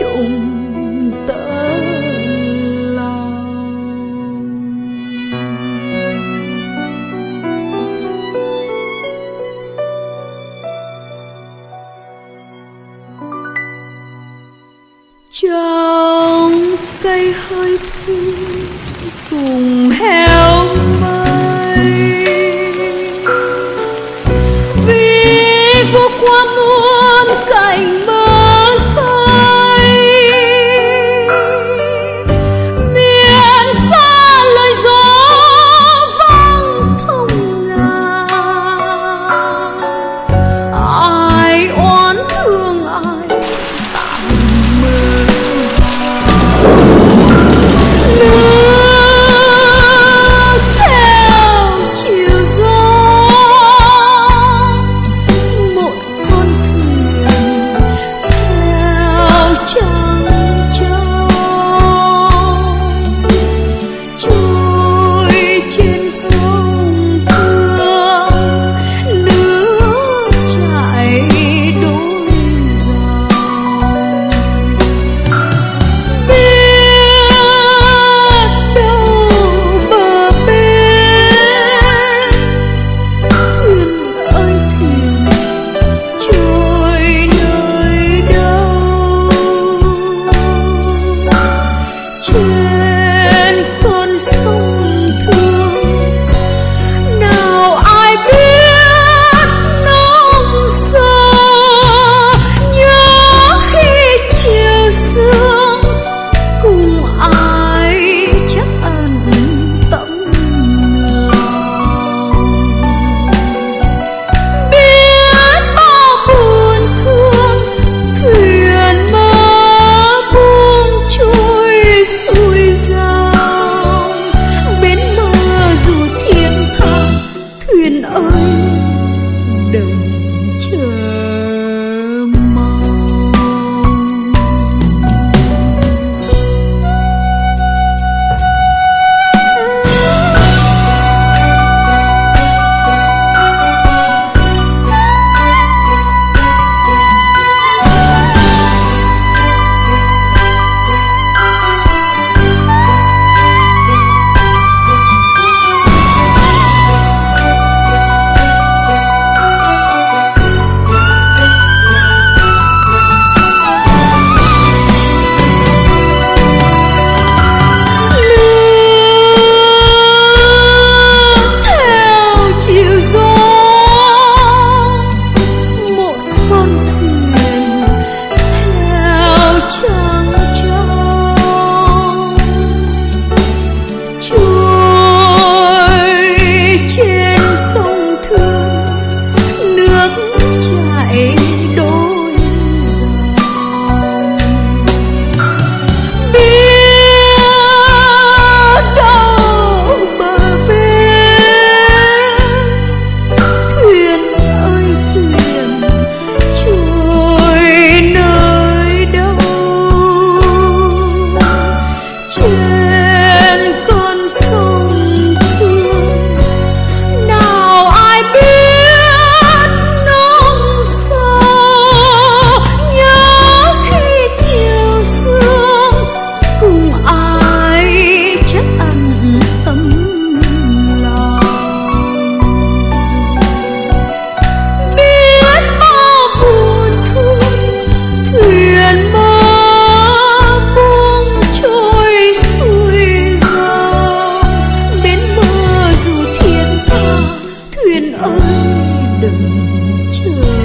chung tớ trong cây hơi thu cùng heo mây. Vì vô qua mưa 你就